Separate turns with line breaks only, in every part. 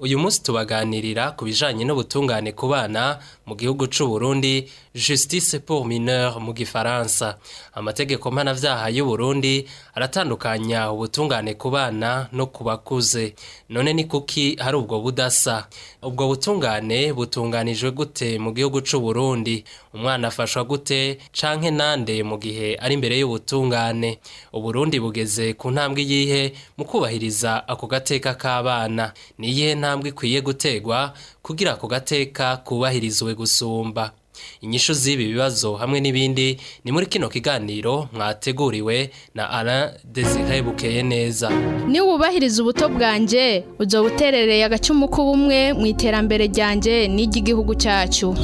uyu munsi tubaganirira ku bijanye n'ubutungane ku bana mu gihugu c'uburundi justice pour mineur mu gifaransa amategeko mpanabyaha y'u Burundi aratandukanya ubutungane ku bana no ku bakuze none ni kuki hari ubwo budasa ubwo butungane butunganijwe gute mu gihugu cyu c'uburundi umwana afashwa gute canke nande mu gihe ari imbere y'ubutungane uburundi bugeze ku ntambwe iyihe mu kubahiriza ako gateka k'abana niyihe ntambwe ikwiye gutegwa kugira ako gateka kubahirizwe gusumba inyishu z'ibi bibazo hamwe n'ibindi ni muri kino kiganiro mwateguriwe na Alain Desire bukeye neza
niba wubahiriza ubuto bwanjye ujya buterereye agacumu k'ubumwe mu iterambere ryanjye n'iry'igihugu cyacu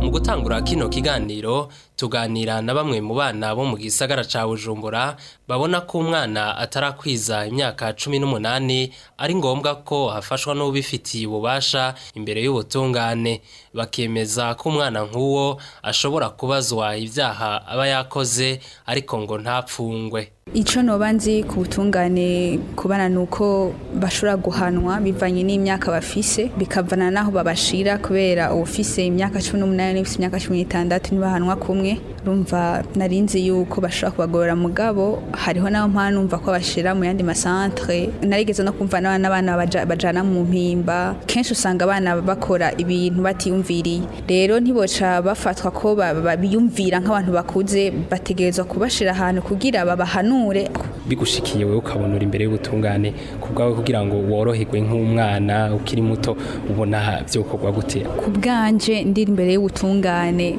mu gutangura kino kiganiro tuganira na bamwe mu bana bo mu gisagara ca Bujumbura babona ko umwana atarakwiza imyaka cumi n'umunani ari ngombwa ko hafashwa n'ubifitiye ububasha imbere y'ubutungane bakemeza ko umwana nk'uwo ashobora kubazwa ibyaha aba yakoze ariko ngo ntapfungwe
icyo noba nzi ku butungane kubana ni uko bashobora guhanwa bivanye n'imyaka bafise bikavana n'aho babashira kubera ubufise imyaka cumi n'umunani n'ufise imyaka cumi n'itandatu ntibahanwa kumwe hamwe rumva narinzi yuko bashobora kubagorora mugabo hariho naho numva ko bashira mu yandi masantere narigeze no kumva n'abana bajyana mu mpimba kenshi usanga abana bakora ibintu batiyumviriye rero ntiboca bafatwa ko biyumvira nk'abantu bakuze bategerezwa kubashyira ahantu kugira babahanure
bigushikiye wowe ukabonora imbere y'ubutungane ku bwawe kugira ngo worohegwe nk'umwana ukiri muto ubona byokorwa gute
ku bwanjye ndiri imbere y'ubutungane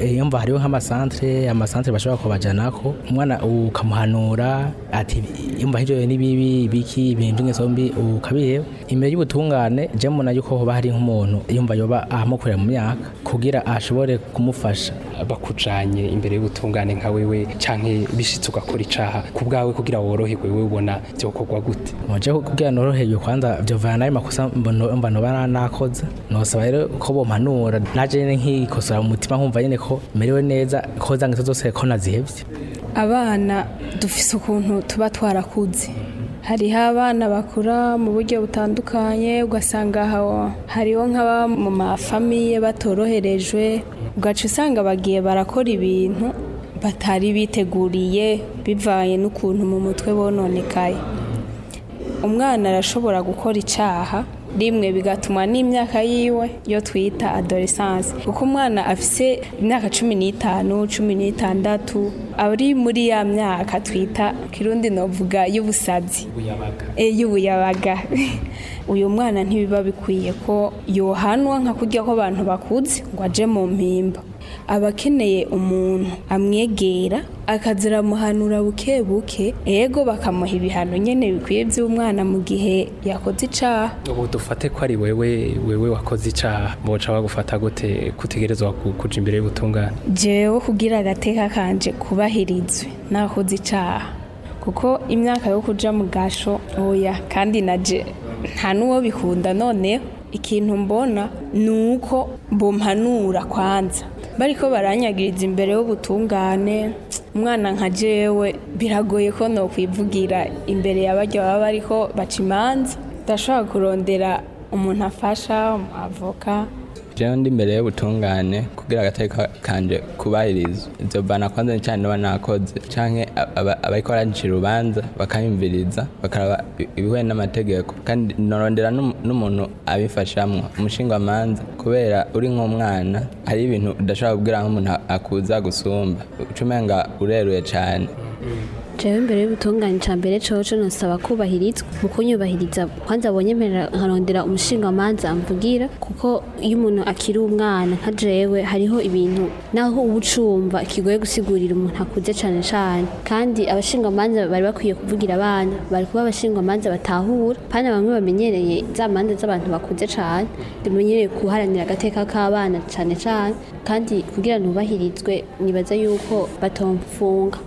iyo mva hariho nk'amasantere amasantere bashobora kubajyanako umwana ukamuhanura ati yumva hirya ni bibi biki ibintu by'ingeso mbi ukabiheba imbere y'ubutungane jya mubona yuko hoba hari nk'umuntu yumva yoba ahamukorera mu myaka kugira ashobore kumufasha
bakujanye imbere y'ubutungane nka wewe canke bishitse ugakora icaha ku bwawe kugira woroherwe wewe ubona byokorwa gute
muje kugira noroherwe kwanza vyovana nayo makosa mbano bana nakoze nosaba rero ko bomanura naje nkikosora mu mutima nkumva nyene ko merewe neza ko zange zose ko nazihevye
abana dufise ukuntu tuba twarakuze hariho abana bakura mu buryo butandukanye ugasanga hariho nk’aba mu mafamiye batoroherejwe ugaca usanga bagiye barakora ibintu batari biteguriye bivanye n'ukuntu mu mutwe bononekaye umwana arashobora gukora icyaha rimwe bigatuma n'imyaka yiwe yo twita adolescence kuko umwana afise imyaka cumi n'itanu cumi n'itandatu ari muri ya myaka twita kirundi novuga y'ubusabyi y'ubuyabaga eh, uyu mwana ntibiba bikwiye ko yohanwa nka kurya ko abantu bakuze ngo aje mu mpimba aba akeneye umuntu amwegera akaziramuhanura buke buke ego bakamuha ibihano nyine bikwiye by'umwana mu gihe yakoze icaha
ubu dufate ko ari wewe wewe wakoze icaha boca bagufata gute kutegerezwa kuja imbere y'ubutungane
jewe kugira agateka kanje kubahirizwe nakoze icaha kuko imyaka yo kuja mu gasho oya kandi naje nta n'uwo bikunda noneho ikintu mbona ni uko bompanura kwanza bariko baranyagiriza imbere y'ubutungane umwana nka jewe biragoye ko nokwivugira imbere y'abaryo baba bariko baca imanza ndashobora kurondera umuntu afasha umuhavoka
jewe ndi imbere y'ubutungane kugira agateka kanje kubahiriza ivyo banakoze cane noba nakoze canke abariko barancira urubanza bakayumviriza bakaraba ibihuye n'amategeko kandi norondera n'umuntu abifashamo abifashamwo amanza kubera uri nk'umwana hari ibintu udashobora kubwira nk'umuntu akuza gusumba uca umenga ureruye cane mm-hmm.
jewe mbere y'ubutungane ca mbere coco nosaba kubahirizwa mu kunyubahiriza kwanza abonye mpera nkarondera umushingamanza amvugira kuko iyo umuntu akiri umwana nka jewe hariho ibintu naho uba ucumva kigoye gusigurira umuntu akuze cane cane kandi abashingamanza bari bakwiye kuvugira abana bari kuba abashingamanza batahura kandi bamwe bamenyereye za manza z'abantu bakuze cane bimenyereye guharanira agateka k'abana cane cane kandi kugira ntubahirizwe nibaza yuko batomfunga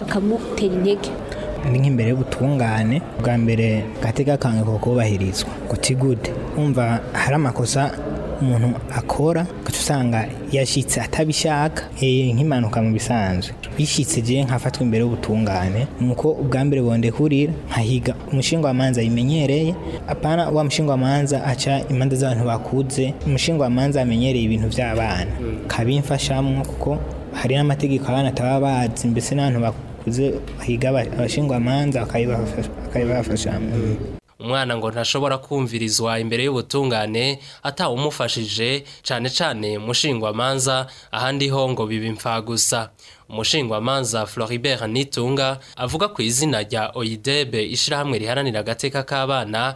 bakamutera intege
ni nk'imbere y'ubutungane bwa mbere gatega kange ko kubahirizwa guti gude umva hari amakosa umuntu akora ugaca usanga yashyitse atabishaka eh, nk'impanuka mu bisanzwe bishyitse jewe nkafatwa imbere y'ubutungane nuko ubwa mbere bonde hurira nkahiga umushingamanza yimenyereye apana wa mushingamanza aca imanza z'abantu bakudze umushingamanza amenyereye ibintu by'abana kabimfashamwo kuko hari n'amategeko abana ataba bazi mbese n'abantu bakuze bahiga abashingwamanza akabibafashamo
umwana ngo ntashobora kumvirizwa imbere y'ubutungane atawumufashije cyane cyane mushingwamanza ahandi ho ngo biba impfagusa umushingwamanza Floribert Nitunga avuga ku izina rya Oyidebe Ishyirahamwe riharanira agateka k'abana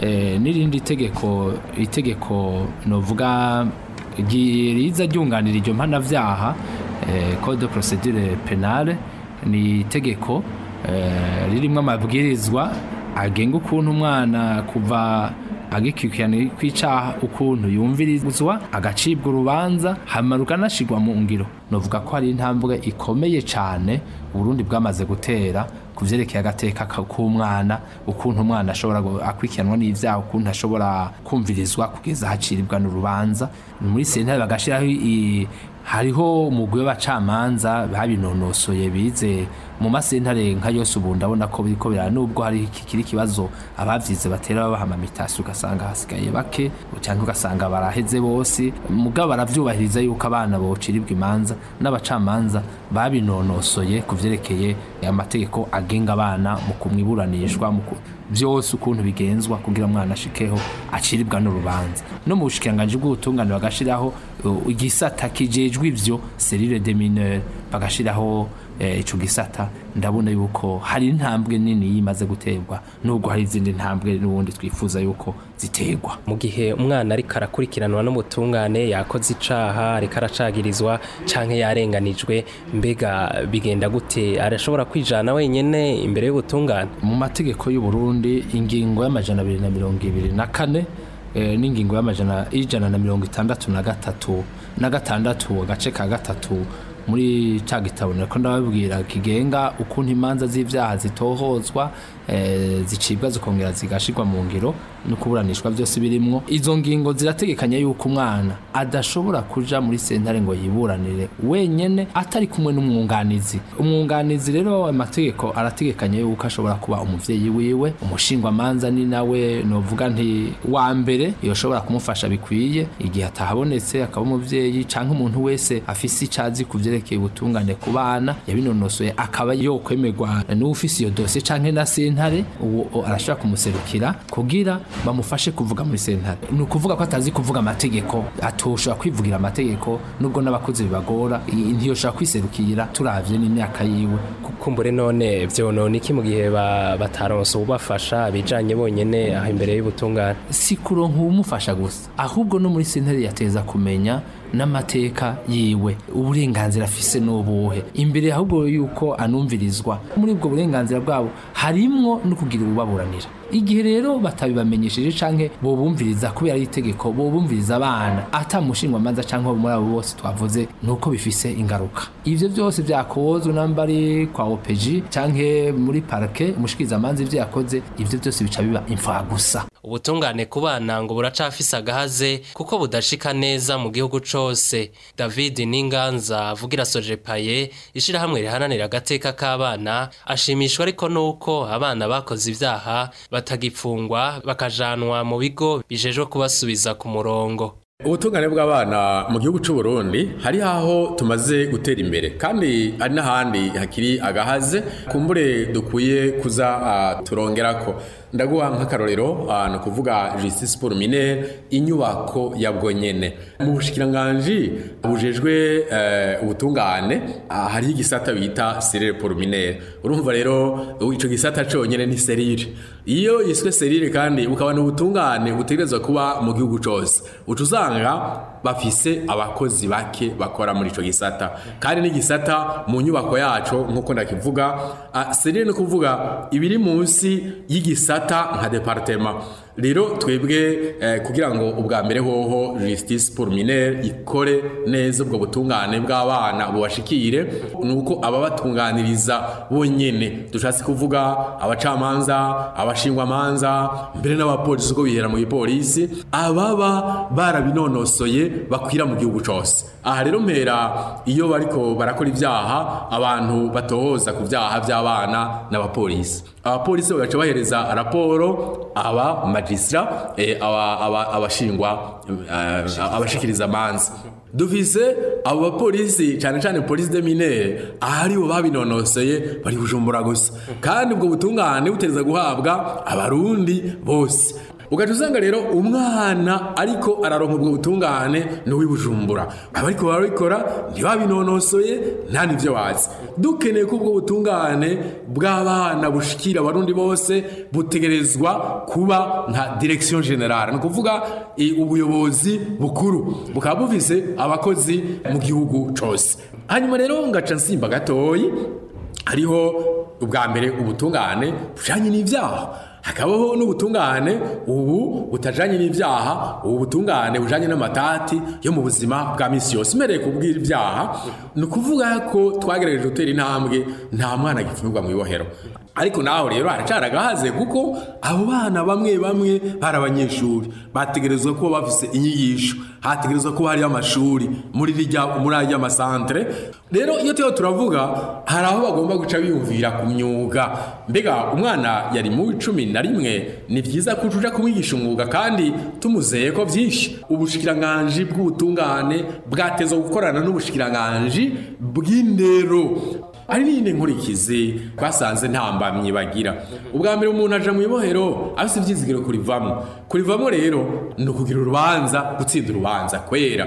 eh, n'irindi tegeko itegeko novuga riza ryunganira iryo mpanabyaha eh, code de procedure penale ni itegeko ririmo amabwirizwa agenga ukuntu umwana kuva agikurikiranira kw'icyaha ukuntu yumvirizwa agacibwa urubanza hamanuka anashyirwa mu ngiro novuga ko hari intambwe ikomeye cyane uburundi bwamaze gutera ku byerekeye agateka k'umwana ukuntu umwana ashobora akurikiranwa n'ibyaha ukuntu ashobora kumvirizwa kugeza haciribwa n'urubanza muri sentare bagashyiraho hariho umugwi w'abacamanza babinonosoye bize mu masentare nka yose ubu ndabona ko biriko birara nubwo hari kikiri ikibazo ababyize batera babaha amamitasi ugasanga hasigaye bake cyangwa ugasanga baraheze bose mugabo barabyubahiriza yuko abana bociribwa imanza n'abacamanza babinonosoye ku vyerekeye amategeko agenga abana mu kumwiburanishwa byose ukuntu bigenzwa kugira umwana ashikeho aciribwa n'urubanza no mu bushikiranganji bw'ubutungane bagashiraho uh, igisata kijejwe ivyo serire de mineur bagashiraho Eh, ico gisata ndabona yuko hari intambwe nini yimaze guterwa nubwo hari izindi ntambwe n'ubundi twifuza yuko ziterwa
mu gihe umwana ariko arakurikiranwa n'umutungane yakoze icaha ariko aracagirizwa canke yarenganijwe mbega bigenda gute arashobora kwijana wenyine imbere y'ubutungane
mu mategeko y’u Burundi ingingo y'amajana abiri na mirongo ibiri na kane eh, n'ingingo y'amajana ijana na mirongo itandatu na gatatu na gatandatu agace ka gatatu muri cya gitabo nako ndababwira kigenga ukuntu imanza z'ibyaha zitohozwa Eh, zicibwa zikongera zigashirwa mu ngiro no kuburanishwa byose birimo izo ngingo zirategekanya yuko umwana adashobora kuja muri sentare ngo yiburanire wenyine atari kumwe n'umwunganizi umwunganizi rero amategeko arategekanya yuko ashobora kuba umuvyeyi wiwe umushingwa manza ni nawe novuga nti wa mbere yoshobora kumufasha bikwiye igihe atahabonetse akaba umuvyeyi canke umuntu wese afise icazi kuvyerekeye ubutungane ku bana yabinonosoye akaba yokwemerwa n'ufise iyo dosiye canke na sentare sentare uwo arashobora kumuserukira kugira bamufashe kuvuga muri sentare ni ukuvuga ko atazi kuvuga amategeko atoshobora kwivugira amategeko nubwo n'abakozi bibagora ntiyoshobora kwiserukira turavye n'imyaka yiwe
kumbure none vyonona iki mu gihe bataronse ubafasha abijanye bonyene aho imbere y'ubutungane
si kuronka uwumufasha gusa ahubwo no muri sentare yateza kumenya n'amateka yiwe uburenganzira afise n'ubuhe imbere ahubwo yuko anumvirizwa muri ubwo burenganzira bwabo harimwo no kugira ububaburanira igihe rero batabibamenyesheje canke bobumviriza kubera itegeko bobumviriza abana atamushinwa manza canke muri abo bose twavuze nuko bifise ingaruka ibyo byose byakozwe nambari kwa OPG canke muri parke umushikiriza amanzi ibyo yakoze ibyo byose bica biba imfa gusa
ubutungane ku bana ngo buracafise agahaze kuko budashika neza mu gihugu cyose David Ninganza avugira Sojepaye ishira hamwe rihananira agateka k'abana ashimishwa ariko nuko abana bakoze ivyaha batagipfungwa bakajanwa mu bigo bijejwe kubasubiza ku murongo
ubutungane bw'abana mu gihugu cy'u Burundi hari aho tumaze gutera imbere kandi ari n'ahandi hakiri agahaze kumbure dukwiye kuza ah, turongera ko ndaguha nk'akarorero ah, ni ukuvuga jisi siporo minere inyubako ya bwonyine mu bushikiranganji bujejwe eh, ubutungane ah, hariho igisata bita serire porominere urumva rero icyo gisata cyonyine ni serire iyo yiswe serire kandi ukabona ubutungane butegerezwa kuba mu gihugu cyose uca usanga bafise abakozi bake bakora muri icyo gisata kandi n'igisata mu nyubako yacu nk'uko ndakivuga ah, serire ni ukuvuga ibiri munsi y'igisata en el departamento. rero twebwe eh, kugira ngo ubwa mbere hoho justice pour pulminere ikore neza ubwo butungane bw'abana bubashikire ni uko ababatunganiriza bonyine dushatse kuvuga abacamanza abashingwamanza mbere n'abapolisi uko bihera mu gipolisi ababa barabinonosoye bakwira mu gihugu cyose aha rero mpera iyo bariko barakora ibyaha abantu batohoza ku byaha by'abana n'abapolisi abapolisi bagaca bahereza raporo aba abakirisitirara eh, abashingwa eh, abashikiriza amanza dufise abo bapolisi cyane cyane polisi de minere ahari bo babinonoseye bari bujumbura gusa kandi ubwo butungane buteza guhabwa abarundi bose ugahita usanga rero umwana ariko araronka ubwo butungane n'uwibujumbura abariko barabikora ntibabinonosoye nta n'ibyo bazi dukeneye ko ubwo butungane bw'abana bushikira abarundi bose butegerezwa kuba nka direction generale ni ukuvuga ubuyobozi bukuru bukaba bufise abakozi mu gihugu cyose hanyuma rero ngaca nsimba gatoyi hariho ubwa mbere ubutungane bujyanye n'ibyaha hakabaho n'ubutungane ubu butajanye n'ibyaha ubu butungane bujanye n'amatati yo mu buzima bwa minsi yose mereye kubwira ibyaha ni ukuvuga ko twagerageje gutera intambwe nta mwana gifunirwa mu ibohero ariko naho rero haracyari kuko abo bana bamwe bamwe bari abanyeshuri bategerezwa ko bafite inyigisho hategerezwa ko hariyo amashuri muri aya masantere rero iyo turiho turavuga hari aho bagomba guca biyumvira ku myuga mbega umwana yari mu cumi na rimwe ni byiza ko tujya kumwigisha umwuga kandi tumuzeye ko byinshi ubushikiranganji bw'ubutungane bwateza gukorana n'ubushikiranganji bw'indero ari n'iyindi nkurikizi basanze nta mbamyi bagira ubwa mbere umuntu aje mu ibohero afite ibyizigiro kurivamo kurivamo rero ni ukugira urubanza gutsinda urubanza kwera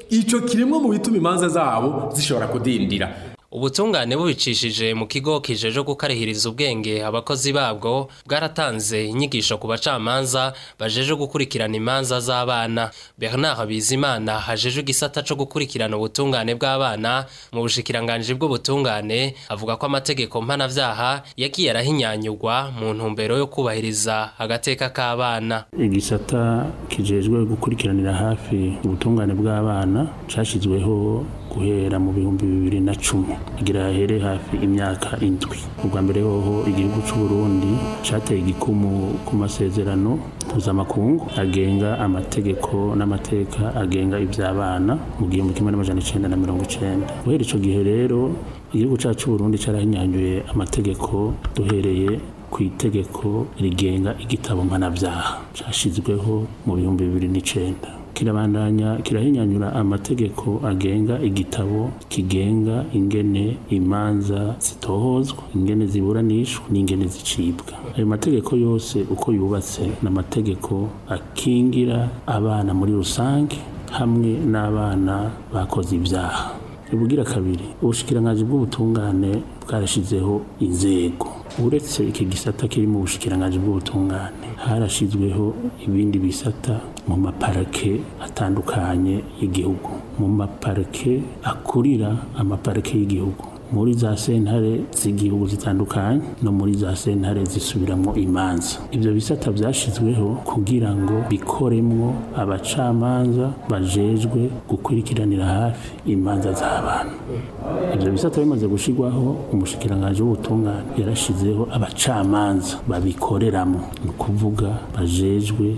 ico kirimwe mu bituma imanza zabo zishobora kudindira
ubutungane bubicishije mu kigo kijeje gukarihiriza ubwenge abakozi babwo bwaratanze inyigisho ku bacamanza bajeje gukurikirana imanza z'abana Bernard Bizimana hajeje igisata cyo gukurikirana ubutungane bw'abana mu bushikiranganji bw'ubutungane avuga ko amategeko mpanavyaha yagiye arahinyanyurwa mu ntumbero yo kubahiriza agateka k'abana
igisata kijejwe gukurikiranira hafi ubutungane bw'abana cashizweho guhera mu bihumbi bibiri na cumi igira ahere hafi imyaka indwi ubwa mbere hoho igihugu cy'u Burundi cyateye igikumu ku masezerano mpuzamakungu agenga amategeko n'amateka agenga iby'abana mu gihumbi kimwe n'amajana icyenda na mirongo icyenda guhera icyo gihe rero igihugu cyacu Burundi cyarahinyanyuye amategeko duhereye ku itegeko rigenga igitabo mpanabyaha cyashyizweho mu bihumbi bibiri n'icyenda kirabandanya kirahinyanyura amategeko agenga igitabo kigenga ingene imanza zitohozwa ingene ziburanishwa n'ingene zicibwa ayo mategeko yose uko yubatse n'amategeko akingira abana muri rusange hamwe n'abana bakoze ibyaha ubugira kabiri ubushikiranganji bw'ubutungane bwarashizeho inzego uretse iki gisata kiri mu bushikiranganji bw'ubutungane harashyizweho ibindi bisata mu maparake atandukanye y'igihugu mu maparike akurira amaparike y'igihugu muri za sentare z'igihugu zitandukanye no muri za sentare zisubiramo imanza ibyo bisata byashyizweho kugira ngo bikoremwo abacamanza bajejwe gukurikiranira hafi imanza z'abantu ibyo bisata bimaze gushyirwaho umushikiranganji w'ubutungane yarashyizeho abacamanza babikoreramo ni ukuvuga bajejwe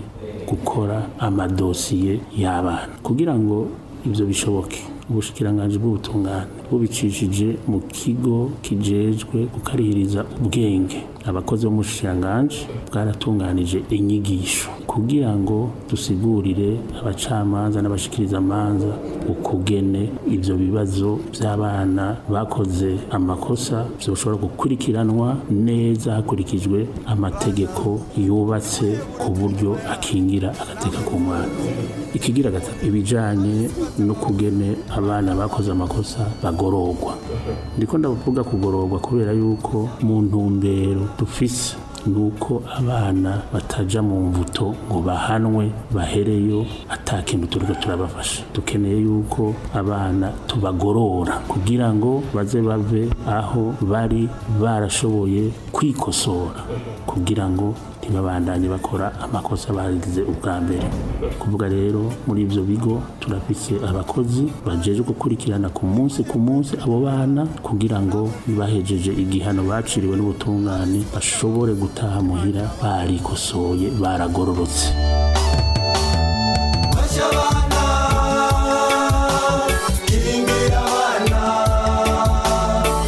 gukora amadosiye y'abana kugira ngo ibyo bishoboke ubushikiranganje bw'ubutungane bubicishije mu kigo kijejwe gukarihiriza ubwenge abakozi b'umushikiranganji bwaratunganije inyigisho kugira ngo dusigurire abacamanza n'abashikiriza amanza ukugene ibyo bibazo by'abana bakoze amakosa byoshobora gukurikiranwa neza hakurikijwe amategeko yubatse ku buryo akingira agateka ku mwana ikigira gatatu ibijanye n'ukugene abana bakoze amakosa bago kugororwa ndiko ndavuga kugororwa kubera yuko mu ntumbero dufise nuko abana bataja mu mvuto ngo bahanwe bahereyo ata kintu turiko turabafasha dukeneye yuko abana tubagorora kugira ngo baze bave aho bari barashoboye kwikosora kugira ngo ntibabandanye bakora amakosa bagize ubwa mbere kuvuga rero muri ibyo bigo turafite abakozi bajeje gukurikirana ku munsi ku munsi abo bana kugira ngo bahejeje igihano baciriwe n'ubutungane bashobore gutaha muhira barikosoye baragororotse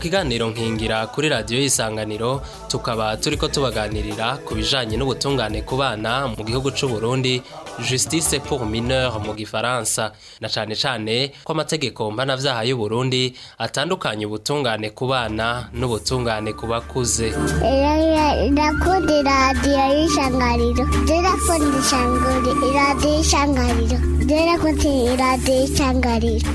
kiganiro nkingira kuri radiyo y'isanganiro tukaba turi ko tubaganirira ku bijyanye n'ubutungane ku bana mu gihugu cy'u Burundi justice pour mineur mu gifaransa na cyane cyane ko amategeko mpanabyaha y'u Burundi atandukanye ubutungane ku bana n'ubutungane ku bakuze
ndakunda radiyo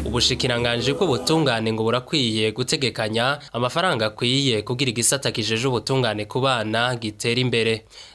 ubushikiranganje bw'ubutungane ngo burakwiye gutegekanya amafaranga akwiye kugira igisata kijeje ubutungane ku bana gitera imbere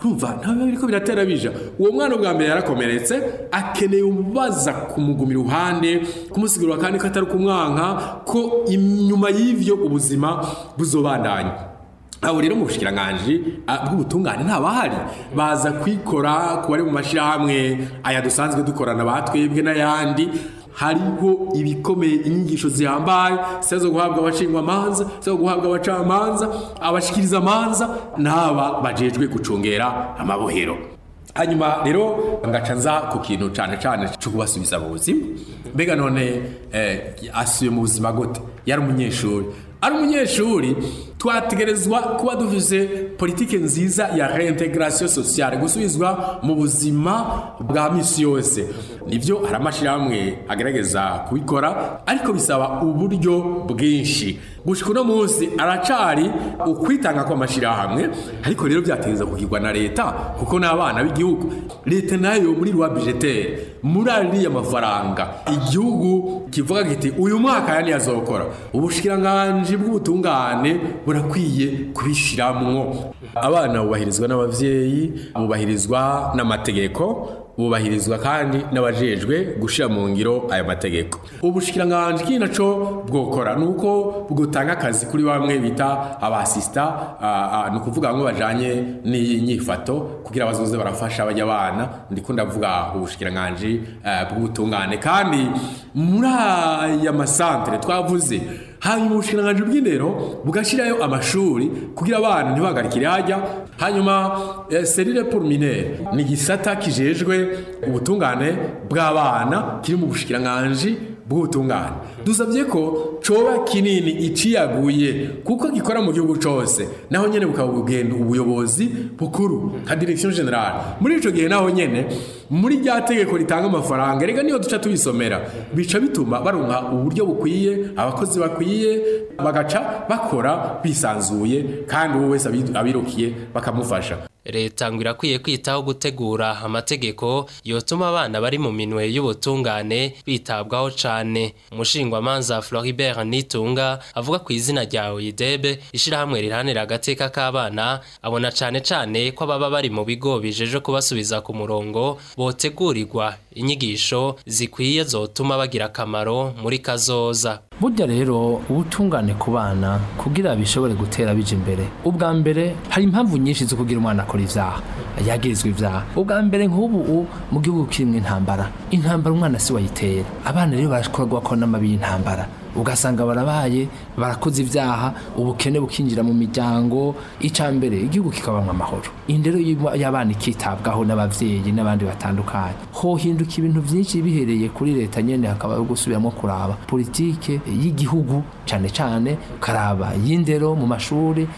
kumva ntabwo biriko biratera bija uwo mwana bwa mbere yarakomeretse akeneye umubaza kumuguma iruhande kumusigurira kandi ko atari kumwanka ko inyuma y'ibyo ubuzima buzobandanya Abo rero mu bushikiranganji ah, bw'ubutungane ntabahari baza kwikora ku bari mu mashyirahamwe aya dusanzwe dukorana ba twebwe n'ayandi hariho ibikomeye inyigisho zihambaye si zo guhabwa abashingwamanza si zo guhabwa abacamanza amanza n'aba bajejwe gucungera amabohero hanyuma rero ngaca nza ku kintu cyane cyane cyo kubasubiza mu buzima mbega none eh, asubiye mu buzima gute yari umunyeshuri ari umunyeshuri twategerezwa kuba duvuze politiki nziza ya reintegrasiyo sosiyale gusubizwa mu buzima bwa minsi yose nibyo hari amashyirahamwe agaragaza kubikora ariko bisaba uburyo bwinshi gushika uno munsi aracari ukwitanga kw'amashyirahamwe ariko rero byateza kugirwa na leta kuko abana b'igihugu leta nayo muri rwa bijeteri muri ariya mafaranga igihugu kivuga kiti uyu mwaka yani yazokora ubushikiranganji bw'ubutungane burakwiye kubishiramwo abana bubahirizwa n'ababyeyi bubahirizwa n'amategeko bubahirizwa kandi n'abajejwe gushira mu ngiro aya mategeko ubushikiranganje ki naco bwokora nuko bwotanga akazi kuri bamwe bita abasista ni ukuvuga ngo bajanye n'iyi nyifato kugira bazoze barafasha abajya abana ndiko ndavuga ubushikiranganje bw'ubutungane kandi muri aya masantere twavuze hanyuma ubushikiranganji bw'indero bugashyirayo amashuri kugira abana ntibahagarikire ajya hanyuma serire eh, poromineri ni igisata kijejwe ubutungane bw'abana kiri mu bushikiranganji bw'ubutungane dusabye ko coba kinini iciyaguye kuko gikora mu gihugu cose naho nyene bukaba bugenda ubuyobozi bukuru nka direction general muri ico gihe naho nyene muri rya tegeko ritanga amafaranga rega niyo duca tubisomera bica bituma baronka uburyo bukwiye abakozi bakwiye bagaca bakora bisanzuye kandi uwo wese abirukiye bakamufasha
leta ngo irakwiye kwitaho gutegura amategeko yotuma abana bari mu minwe y'ubutungane bitabwaho cyane umushingwamanza Floribert Nitunga avuga ku izina rya Oyidebe ishyirahamwe rihanira agateka k'abana abona cyane cyane ko ababa bari mu bigo bijeje kubasubiza ku murongo botegurirwa inyigisho zikwiye zotuma bagira akamaro muri kazoza
burya rero ubutungane ku bana kugira bishobore gutera bije imbere ubwa mbere hari impamvu nyinshi zo kugira umwana akora ivyaha yagirizwa ivyaha ubwa mbere nk'ubu mu gihugu kirimwo intambara intambara umwana si wayitera abana rero barashobora guhakora n'amabi y'intambara ugasanga barabaye barakoze ibyaha ubukene bukinjira mu miryango mbere igihugu kikabamwa amahoro indero y'abana ikitabwaho n'ababyeyi n'abandi batandukanye hohinduka ibintu byinshi bihereye kuri leta nyine hakaba gusubiramo kuraba politiki y'igihugu cyane cyane karaba y'indero mu mashuri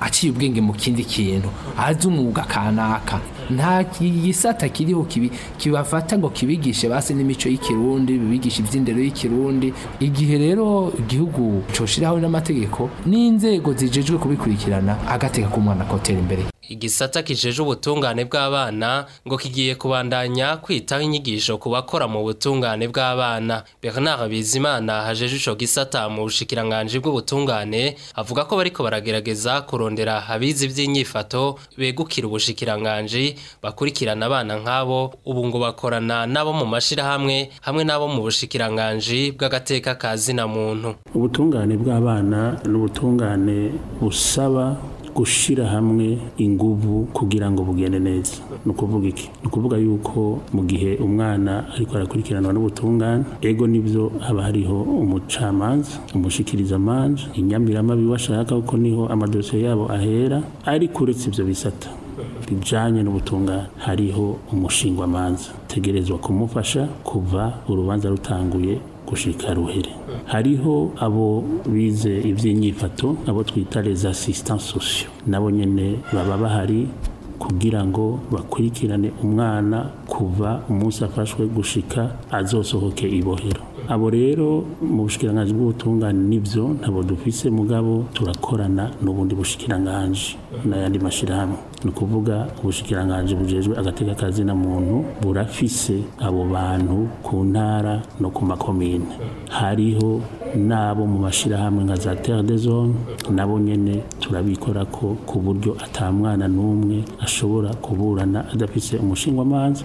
aciye ubwenge mu kindi kintu azi umwuga kanaka nta gisata kiriho kibafata ngo kibigishe basi n'imico y'ikirundi bibigisha iby'indero y'ikirundi igihe rero igihugu coshiraho n'amategeko n'inzego zijejwe kubikurikirana agateka ku mwana kotera imbere
igisata kijeje ubutungane bw'abana ngo kigiye kubandanya kwitaho inyigisho ku bakora mu butungane bw'abana Bernard Bizimana hajeje ico gisata mu bushikiranganji bw'ubutungane avuga ko bariko baragerageza kurondera abizi iby’inyifato begukira ubushikiranganji. bakurikirana abana nk'abo ubu ngo bakorana n'abo mu mashyirahamwe hamwe n'abo mu bushikiranganji bw'agateka ka zina muntu
ubutungane bw'abana ni ubutungane busaba gushyira hamwe ingubu kugira ngo bugende neza ni ukuvuga iki ni ukuvuga yuko mu gihe umwana ariko arakurikiranwa n'ubutungane ego nibyo haba hariho umucamanza umushikirizamanza inyamiramubi ashaka kuko niho amadosiye yabo ahera ariko uretse ibyo bisata bijyanye n'ubutungane hariho umushingwamanza tegerezwa kumufasha kuva urubanza rutanguye gushika ruhere hariho abo bize iby'inyifato abo twita les assistants sociaux nabo nyene baba bahari kugira ngo bakurikirane umwana kuva umunsi afashwe gushika azosohoke ibohero abo rero mu bushikiranganji bw'ubutungane nibyo ntabo dufise mugabo turakorana n'ubundi bushikiranganji n'ayandi mashyirahamwe ni ukuvuga ubushikiranganji bujejwe agateka na muntu burafise abo bantu ku ntara no ku makomine hariho nabo mu mashyirahamwe nka za terre des zone nabo nyene turabikora ko ku buryo atamwana n'umwe ashobora kuburana adafise umushingwamanza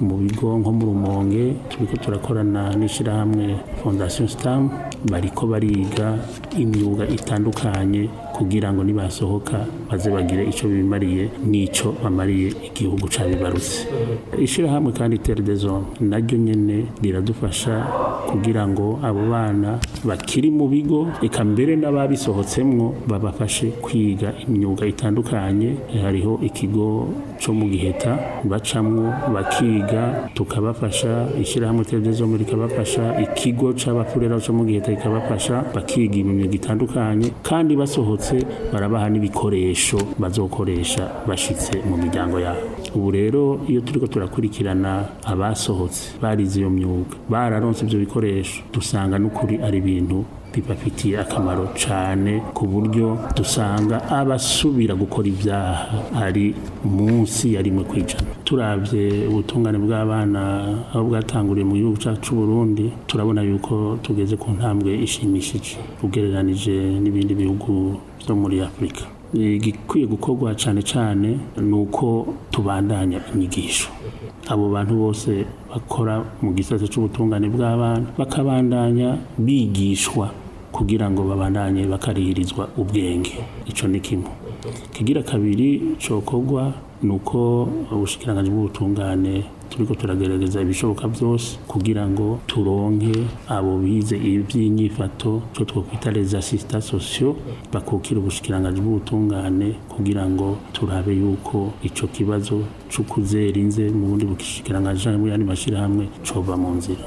mu bigo nko mu rumonge turiko turakorana n'ishyirahamwe fondation stam bariko bariga imyuga itandukanye kugira ngo nibasohoka baze bagire icyo bimariye n'ico bamariye igihugu cabibarutse ishyirahamwe kandi terre des hommes naryo nyene riradufasha kugira ngo abo bana bakiri mu bigo reka mbere n'ababisohotsemwo babafashe kwiga imyuga itandukanye hariho ikigo cyo mu giheta bacamwo bakiga tukabafasha ishyirahamwe televiziyo muri rikabafasha ikigo cy'abafurera cyo mu giheta rikabafasha bakiga imyuga itandukanye kandi basohotse barabaha n'ibikoresho bazokoresha bashyitse mu miryango yabo ubu rero iyo turiko turakurikirana abasohotse barize iyo myuga bararonse ibyo bikoresho dusanga n'ukuri ari ibintu bibafitiye akamaro cyane ku buryo dusanga abasubira gukora ibyaha ari munsi ya rimwe ku ijana turabye ubutungane bw'abana aho bwatanguriye mu gihugu cyacu Burundi turabona yuko tugeze ku ntambwe ishimishije ugereranije n'ibindi bihugu byo muri afurika igikwiye eh, gukorwa cyane cyane ni uko tubandanya inyigisho abo bantu bose bakora mu gisate cy'ubutungane bw'abana bakabandanya bigishwa kugira ngo babandanye bakarihirizwa ubwenge icyo ni kimwe kigira kabiri cyokorwa ni uko ubushikiranganje bw'ubutungane turiko turagerageza ibishoboka byose kugira ngo turonke abo bize iby'inyifato cyo twokwita les assistants sociaux bakukira ubushikiranganje bw'ubutungane kugira ngo turabe yuko icyo kibazo c'ukuzera inze mu bundi bushikiranganje yani mashirahamwe cova mu nzira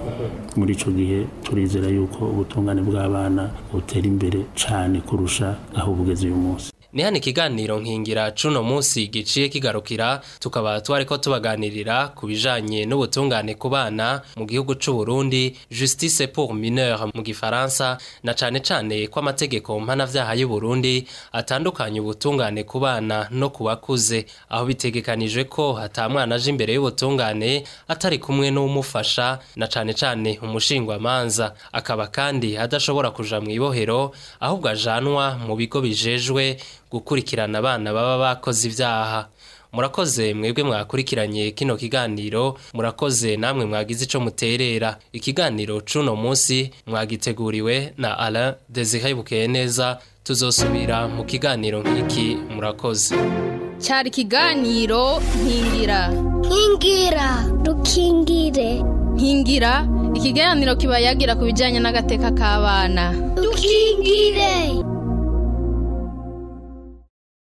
muri ico gihe turizera yuko ubutungane bw'abana butera imbere cane kurusha aho bugeze uyu munsi
ni hano ikiganiro nkingira cuno munsi giciye kigarukira tukaba twariko tubaganirira ku bijanye n'ubutungane ku bana mu gihugu c'u Burundi justice pour mineur mu gifaransa na cane cane ko amategeko mpanavyaha y'u Burundi atandukanye ubutungane ku bana no ku bakuze aho bitegekanijwe ko hatamwana aje imbere y'ubutungane atari kumwe n'umufasha na cane cane umushingwamanza akaba kandi adashobora kuja mu ibohero ahubwo ajanwa mu bigo bijejwe gukurikirana abana baba bakoze ibyaha murakoze mwebwe mwakurikiranye kino kiganiro murakoze namwe mwagize ico muterera ikiganiro cuno munsi mwagiteguriwe na Alain Desire neza tuzosubira mu kiganiro nk'iki murakoze
cyari kiganiro nkingira
nkingira dukingire
nkingira ikiganiro kibayagira ku bijyanye n'agateka k'abana
dukingire